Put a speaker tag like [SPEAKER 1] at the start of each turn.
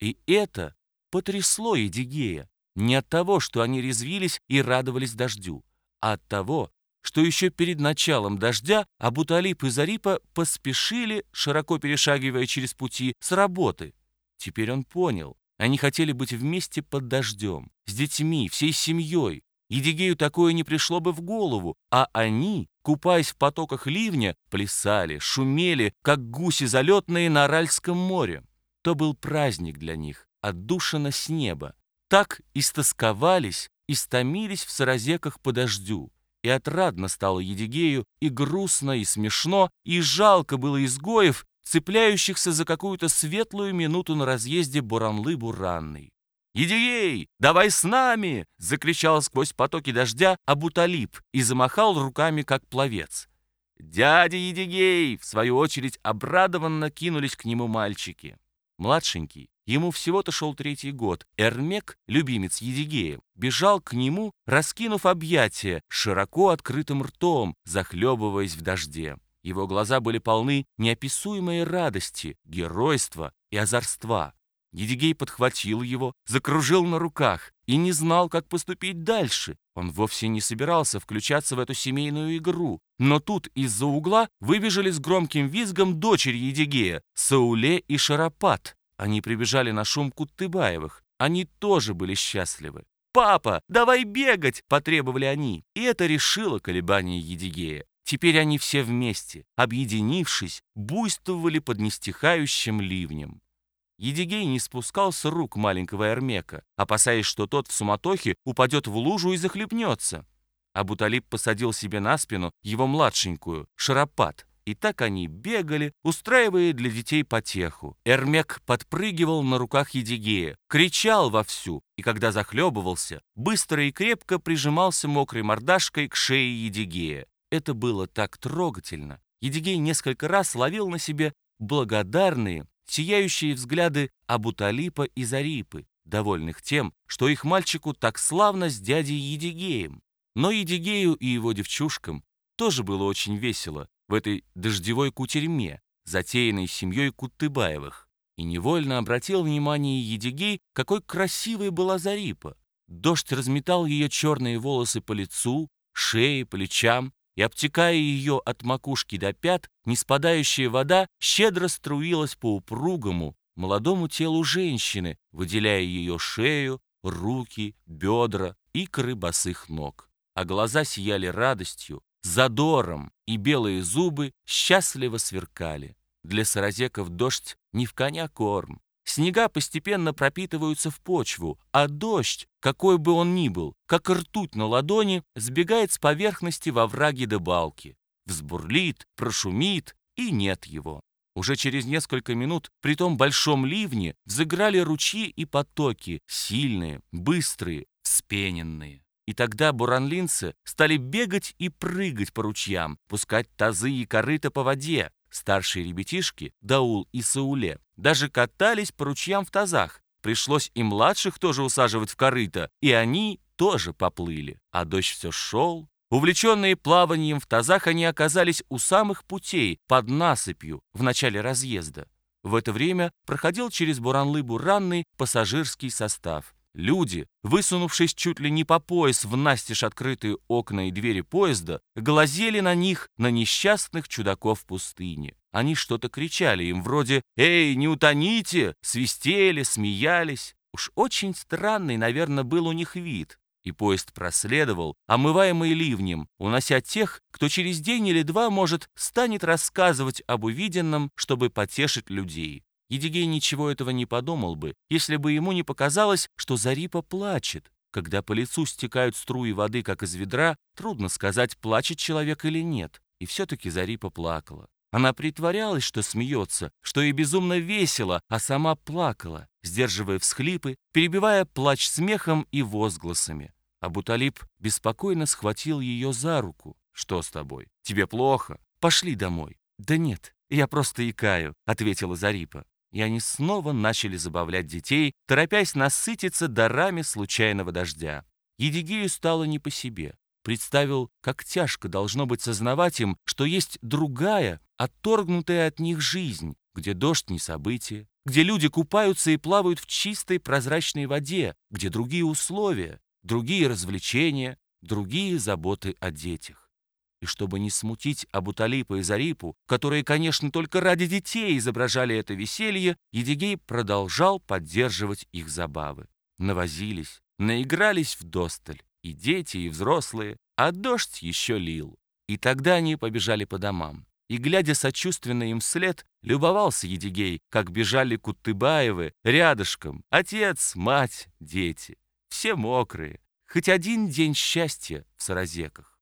[SPEAKER 1] И это потрясло Едигея. Не от того, что они резвились и радовались дождю, а от того, что еще перед началом дождя Абуталип и Зарипа поспешили, широко перешагивая через пути, с работы. Теперь он понял. Они хотели быть вместе под дождем, с детьми, всей семьей. Едигею такое не пришло бы в голову, а они, купаясь в потоках ливня, плясали, шумели, как гуси залетные на Аральском море. То был праздник для них, отдушина с неба. Так истосковались, истомились в саразеках по дождю. И отрадно стало Едигею, и грустно, и смешно, и жалко было изгоев, цепляющихся за какую-то светлую минуту на разъезде Буранлы-Буранной. «Едигей, давай с нами!» — закричал сквозь потоки дождя Абуталип и замахал руками, как пловец. «Дядя Едигей!» — в свою очередь обрадованно кинулись к нему мальчики. Младшенький, ему всего-то шел третий год, Эрмек, любимец Едигея, бежал к нему, раскинув объятия, широко открытым ртом, захлебываясь в дожде. Его глаза были полны неописуемой радости, геройства и озорства. Едигей подхватил его, закружил на руках и не знал, как поступить дальше. Он вовсе не собирался включаться в эту семейную игру. Но тут из-за угла выбежали с громким визгом дочери Едигея, Сауле и Шарапат. Они прибежали на шум Куттыбаевых. Они тоже были счастливы. «Папа, давай бегать!» – потребовали они. И это решило колебания Едигея. Теперь они все вместе, объединившись, буйствовали под нестихающим ливнем. Едигей не спускал с рук маленького Эрмека, опасаясь, что тот в суматохе упадет в лужу и захлебнется. Абуталиб посадил себе на спину его младшенькую, Шарапат, и так они бегали, устраивая для детей потеху. Эрмек подпрыгивал на руках Едигея, кричал вовсю, и когда захлебывался, быстро и крепко прижимался мокрой мордашкой к шее Едигея. Это было так трогательно. Едигей несколько раз ловил на себе благодарные, сияющие взгляды Абуталипа и Зарипы, довольных тем, что их мальчику так славно с дядей Едигеем. Но Едигею и его девчушкам тоже было очень весело в этой дождевой кутерьме, затеянной семьей Кутыбаевых. И невольно обратил внимание Едигей, какой красивой была Зарипа. Дождь разметал ее черные волосы по лицу, шее, плечам, и, обтекая ее от макушки до пят, неспадающая вода щедро струилась по упругому, молодому телу женщины, выделяя ее шею, руки, бедра, икры босых ног. А глаза сияли радостью, задором, и белые зубы счастливо сверкали. Для саразеков дождь не в коня корм, Снега постепенно пропитываются в почву, а дождь, какой бы он ни был, как ртуть на ладони, сбегает с поверхности во враги до балки. Взбурлит, прошумит, и нет его. Уже через несколько минут при том большом ливне взыграли ручьи и потоки, сильные, быстрые, вспененные. И тогда буранлинцы стали бегать и прыгать по ручьям, пускать тазы и корыта по воде, Старшие ребятишки, Даул и Сауле, даже катались по ручьям в тазах. Пришлось и младших тоже усаживать в корыто, и они тоже поплыли. А дождь все шел. Увлеченные плаванием в тазах, они оказались у самых путей, под насыпью, в начале разъезда. В это время проходил через Буранлы-Буранный пассажирский состав. Люди, высунувшись чуть ли не по пояс в настежь открытые окна и двери поезда, глазели на них, на несчастных чудаков пустыни. Они что-то кричали им вроде «Эй, не утоните!» свистели, смеялись. Уж очень странный, наверное, был у них вид. И поезд проследовал, омываемый ливнем, унося тех, кто через день или два, может, станет рассказывать об увиденном, чтобы потешить людей. Едигей ничего этого не подумал бы, если бы ему не показалось, что Зарипа плачет. Когда по лицу стекают струи воды, как из ведра, трудно сказать, плачет человек или нет. И все-таки Зарипа плакала. Она притворялась, что смеется, что ей безумно весело, а сама плакала, сдерживая всхлипы, перебивая плач смехом и возгласами. А Буталип беспокойно схватил ее за руку. «Что с тобой? Тебе плохо? Пошли домой». «Да нет, я просто икаю», — ответила Зарипа и они снова начали забавлять детей, торопясь насытиться дарами случайного дождя. Едигею стало не по себе. Представил, как тяжко должно быть сознавать им, что есть другая, отторгнутая от них жизнь, где дождь не событие, где люди купаются и плавают в чистой прозрачной воде, где другие условия, другие развлечения, другие заботы о детях. Чтобы не смутить Абуталипа и Зарипу, которые, конечно, только ради детей изображали это веселье, Едигей продолжал поддерживать их забавы. Навозились, наигрались в досталь, и дети, и взрослые, а дождь еще лил. И тогда они побежали по домам. И, глядя сочувственно им вслед, любовался Едигей, как бежали Кутыбаевы рядышком. Отец, мать, дети. Все мокрые. Хоть один день счастья в Саразеках.